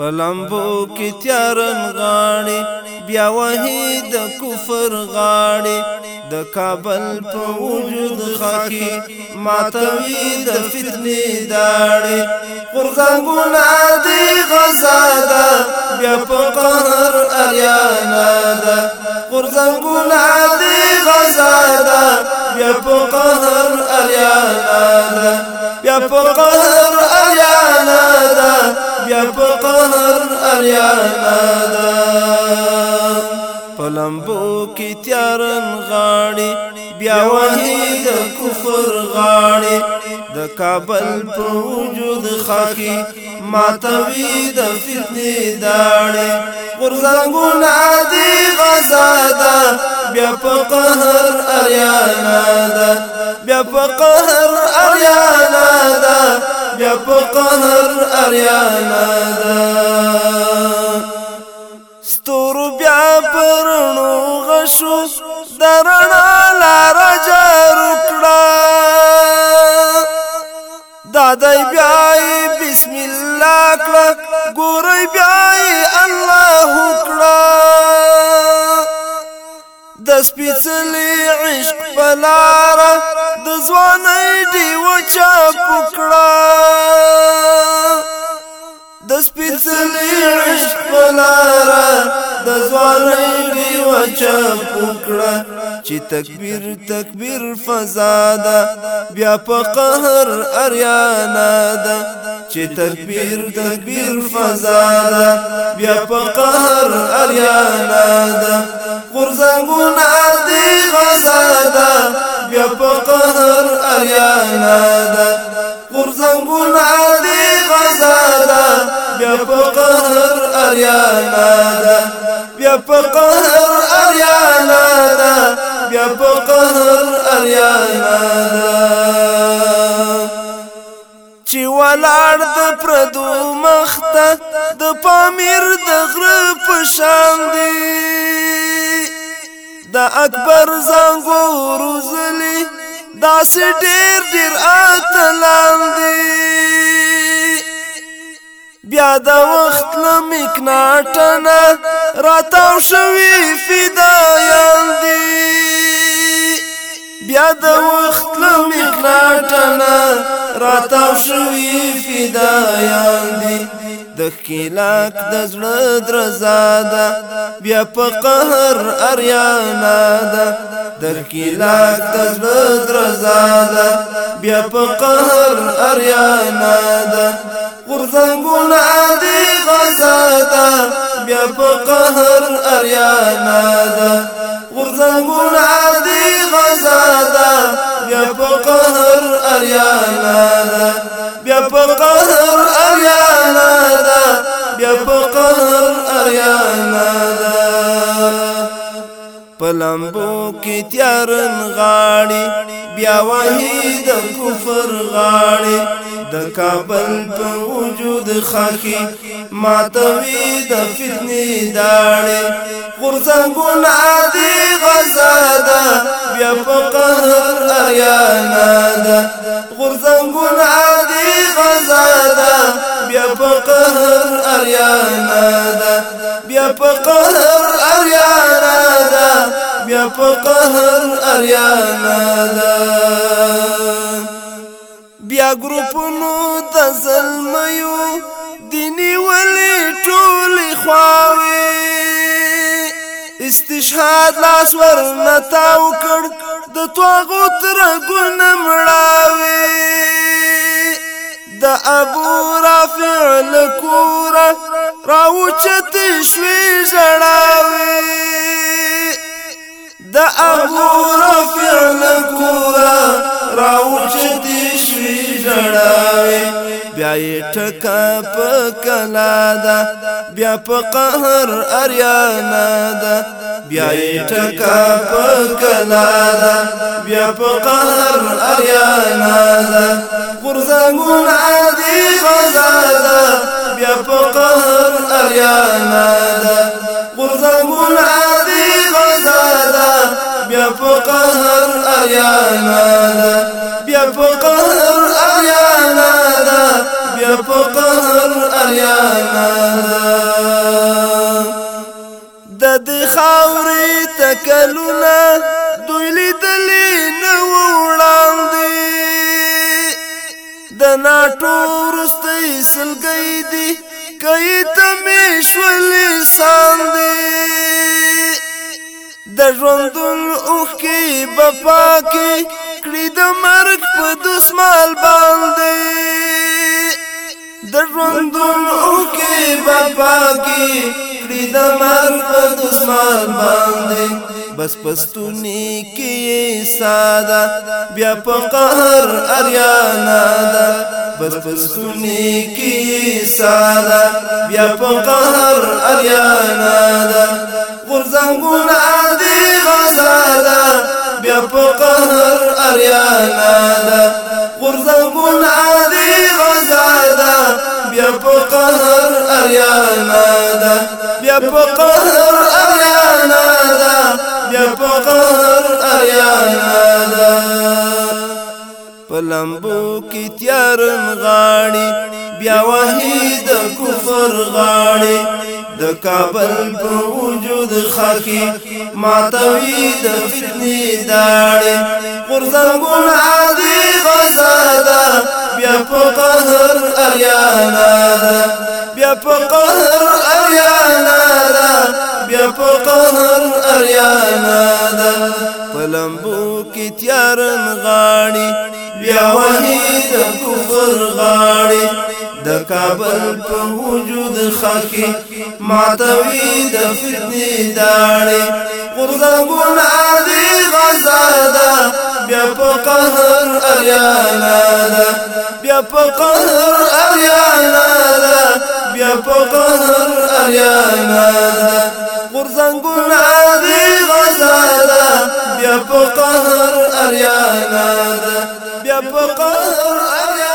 پلمبو کی تیارن غاړي بیا وحی د کفر غاړي د کابل په وجود خاکی ماتوي د فتنې داړي قرقان ګنادي غزادا بیا په قهر اریانا دا قرقان ګنادي غزادا بیا په قهر اریانا دا بیا په قهر بیا په قهر اریانا دا پلمبو کی تیارن غاړي بیا وحید کفر غاړي د کابل په وجود خاکی ماتوی د فتنې داړي غرزنګونه دی غزادا بیا په قهر اریانا دا بیا په قهر اریانا دا بیا په قهر اریانا دا ستور بیا پرنو غشو درنا پلارا د ځواني دی وچا پکړه د سپېڅلې عشق پلارا د ځواني دی وچا پکړه چې تکبیر تکبیر فضا ده بیا په قهر اریانا ده چې تکبیر تکبیر فضا ده بیا په قهر اریانا ده غرزنګونه غصادا بیا په قهر اریانا دا غرزم ګنا دی غصادا بیا په قهر اریانا دا بیا په قهر اریانا دا بیا په قهر اریانا دا چې ولاړ د پردو مخته د پامیر د غره په شان دی دا اکبر زنګو روزلی دا سټیر ډیر اتلان دی بیا دا وخت لمکناټنا راتاو شوی فدایان دی بیا دا وخت لمکناټنا راتاو شوی فدایان دی د خلاک د زړه بیا په قهر اریانا ده د خلاک د زړه بیا په قهر اریانا ده غرزنګونه دې غساته بیا په قهر اریانا ده غرزنګونه دې غساته بیا په قهر اریانا ده بیا په قهر بیا په قهر اریانا دا پلمبو کی تیارن غاړي بیا وحید کفر غاړي د کابل په وجود خاخي ماتوي د فتنې داړي قرصن ګنا دي غزادا بیا په قهر اریانا دا قرصن ګنا اریانا دا بیا په قهر اریانا دا بیا په قهر اریانا دا بیا ګروپونو د زلمیو دیني ولې ټولې خواوي استشهاد لاس ور نتاو کړ د توغو تر ګل مړاوي د ابو رافع لکوره راوچت شوی جڑاوی دا ابو رفیع نکورا راوچت شوی جڑاوی بیا یې ټکا کلا دا بیا په قهر اریانا دا بیا یې ټکا په کلا دا بیا په قهر اریانا دا غرزنګون عادي غزادا بیا په قهر اریانا ده غرزمون عادي غسادا بیا په قهر اریانا ده بیا په قهر اریانا ده بیا په قهر اریانا ده د خاورې تکلونه دوی لیدلې نه ناټو رستې سلګې دي کای تمې شول انسان دی د ژوندون اوخ کې بپا کې کړی د مرګ په دسمال باندې د ژوندون اوخ کې بپا کې کړی د مرګ په دسمال باندې بس پستونی کې ساده بیا په قهر اریانا ده بس پستونی کې ساده بیا په قهر اریانا ده غرزنګونه دې غساده بیا په قهر اریانا ده غرزنګونه دې غساده بیا په قهر اریانا ده بیا په قهر لمبو کی تیار مغاړي بیا وحید کفر غاړي د کابل په وجود خاکی ماتوي د فتنې داړي قرزنګون عادي غسادا بیا په قهر اریانا دا بیا په قهر اریانا دا بیا په قهر اریانا دا پلمبو کی تیار مغاړي بیا وهي د کفر غاړي د کابل په وجود خاکي ماتوي د فتنې داړي غرزه ګناه دي غزا ده بیا په قهر اریانا ده بیا په قهر اریانا ده بیا په قهر اریانا ده غرزنګونه دی غزا ده بیا په قهر اریانا ده په قهر